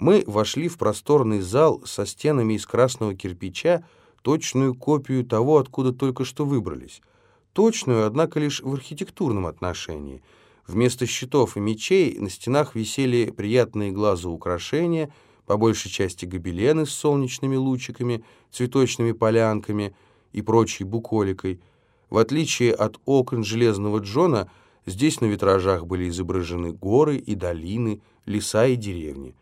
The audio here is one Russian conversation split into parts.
Мы вошли в просторный зал со стенами из красного кирпича, точную копию того, откуда только что выбрались. Точную, однако, лишь в архитектурном отношении. Вместо щитов и мечей на стенах висели приятные глазу украшения, по большей части гобелены с солнечными лучиками, цветочными полянками и прочей буколикой. В отличие от окон Железного Джона, здесь на витражах были изображены горы и долины, леса и деревни.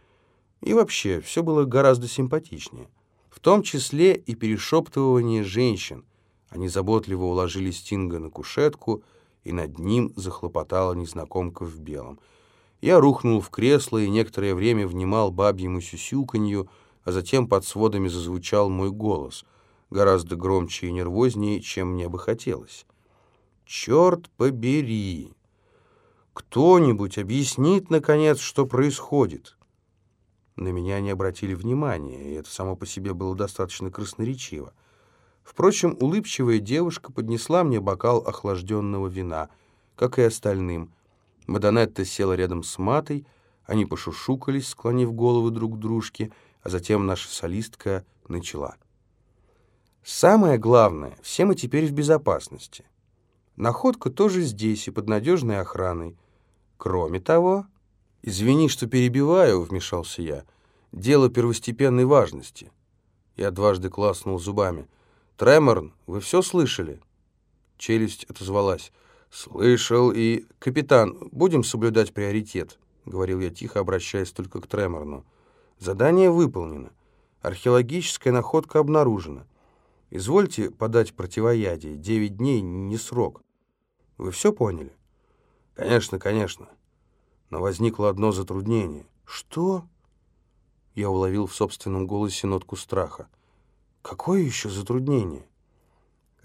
И вообще, все было гораздо симпатичнее. В том числе и перешептывание женщин. Они заботливо уложили Стинга на кушетку, и над ним захлопотала незнакомка в белом. Я рухнул в кресло и некоторое время внимал бабьему сюсюканью, а затем под сводами зазвучал мой голос, гораздо громче и нервознее, чем мне бы хотелось. «Черт побери! Кто-нибудь объяснит, наконец, что происходит?» На меня не обратили внимания, и это само по себе было достаточно красноречиво. Впрочем, улыбчивая девушка поднесла мне бокал охлажденного вина, как и остальным. Мадонетта села рядом с матой, они пошушукались, склонив головы друг к дружке, а затем наша солистка начала. «Самое главное, все мы теперь в безопасности. Находка тоже здесь и под надежной охраной. Кроме того...» «Извини, что перебиваю», — вмешался я. «Дело первостепенной важности». Я дважды класснул зубами. «Треморн, вы все слышали?» Челюсть отозвалась. «Слышал и...» «Капитан, будем соблюдать приоритет», — говорил я тихо, обращаясь только к Треморну. «Задание выполнено. Археологическая находка обнаружена. Извольте подать противоядие. Девять дней — не срок. Вы все поняли?» «Конечно, конечно» но возникло одно затруднение. «Что?» Я уловил в собственном голосе нотку страха. «Какое еще затруднение?»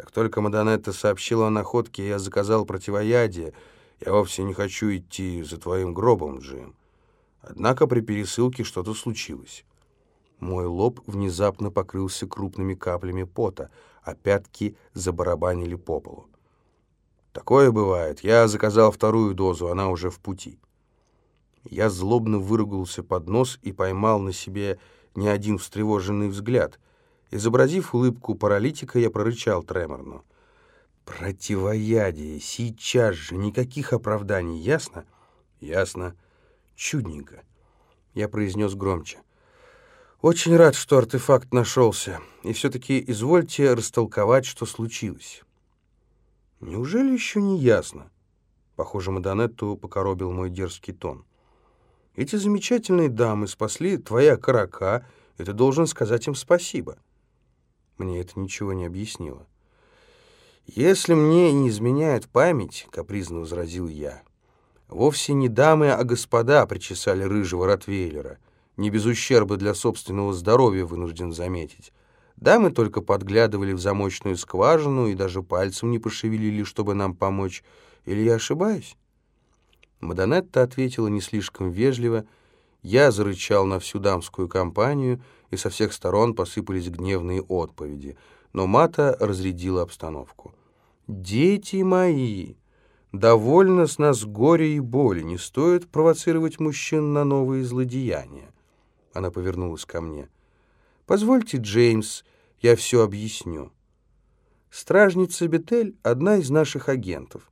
Как только Мадонетта сообщила о находке, я заказал противоядие. Я вовсе не хочу идти за твоим гробом, Джим. Однако при пересылке что-то случилось. Мой лоб внезапно покрылся крупными каплями пота, а пятки забарабанили по полу. Такое бывает. Я заказал вторую дозу, она уже в пути. Я злобно выругался под нос и поймал на себе не один встревоженный взгляд. Изобразив улыбку паралитика, я прорычал треморно. «Противоядие! Сейчас же! Никаких оправданий! Ясно?» «Ясно. Чудненько!» Я произнес громче. «Очень рад, что артефакт нашелся. И все-таки извольте растолковать, что случилось». «Неужели еще не ясно?» Похоже, Мадонетту покоробил мой дерзкий тон. Эти замечательные дамы спасли твоя карака, и ты должен сказать им спасибо. Мне это ничего не объяснило. «Если мне не изменяет память», — капризно возразил я, «вовсе не дамы, а господа причесали рыжего ротвейлера, не без ущерба для собственного здоровья, вынужден заметить. Дамы только подглядывали в замочную скважину и даже пальцем не пошевелили, чтобы нам помочь. Или я ошибаюсь?» Мадонетта ответила не слишком вежливо. Я зарычал на всю дамскую компанию, и со всех сторон посыпались гневные отповеди. Но Мата разрядила обстановку. «Дети мои! Довольно с нас горя и боли. Не стоит провоцировать мужчин на новые злодеяния». Она повернулась ко мне. «Позвольте, Джеймс, я все объясню. Стражница Бетель — одна из наших агентов.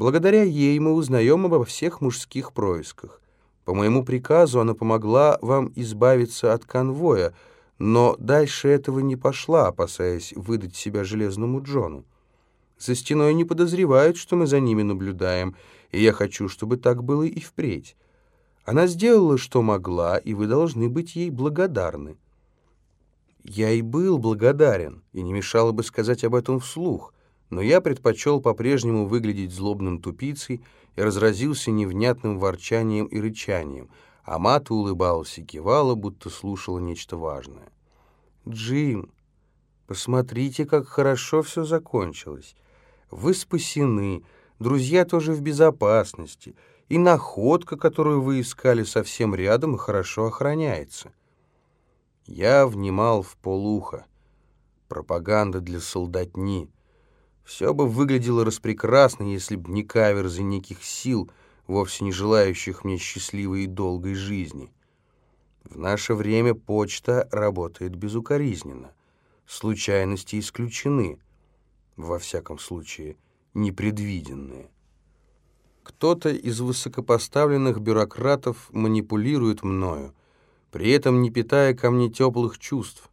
Благодаря ей мы узнаем обо всех мужских происках. По моему приказу она помогла вам избавиться от конвоя, но дальше этого не пошла, опасаясь выдать себя Железному Джону. За стеной не подозревают, что мы за ними наблюдаем, и я хочу, чтобы так было и впредь. Она сделала, что могла, и вы должны быть ей благодарны. Я и был благодарен, и не мешало бы сказать об этом вслух — но я предпочел по-прежнему выглядеть злобным тупицей и разразился невнятным ворчанием и рычанием, а Мата улыбалась и кивала, будто слушала нечто важное. «Джим, посмотрите, как хорошо все закончилось. Вы спасены, друзья тоже в безопасности, и находка, которую вы искали, совсем рядом и хорошо охраняется». Я внимал в полухо. Пропаганда для солдатни — все бы выглядело распрекрасно, если б не каверзы неких сил, вовсе не желающих мне счастливой и долгой жизни. В наше время почта работает безукоризненно. Случайности исключены, во всяком случае, непредвиденные. Кто-то из высокопоставленных бюрократов манипулирует мною, при этом не питая ко мне теплых чувств.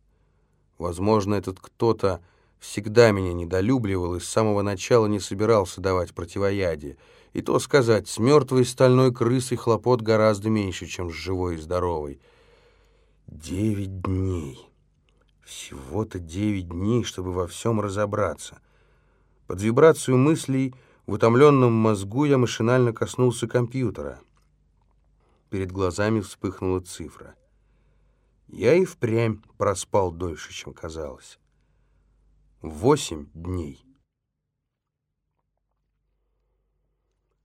Возможно, этот кто-то всегда меня недолюбливал и с самого начала не собирался давать противоядие. И то сказать, с мертвой стальной крысой хлопот гораздо меньше, чем с живой и здоровой. Девять дней. Всего-то девять дней, чтобы во всем разобраться. Под вибрацию мыслей в утомленном мозгу я машинально коснулся компьютера. Перед глазами вспыхнула цифра. Я и впрямь проспал дольше, чем казалось. Восемь дней.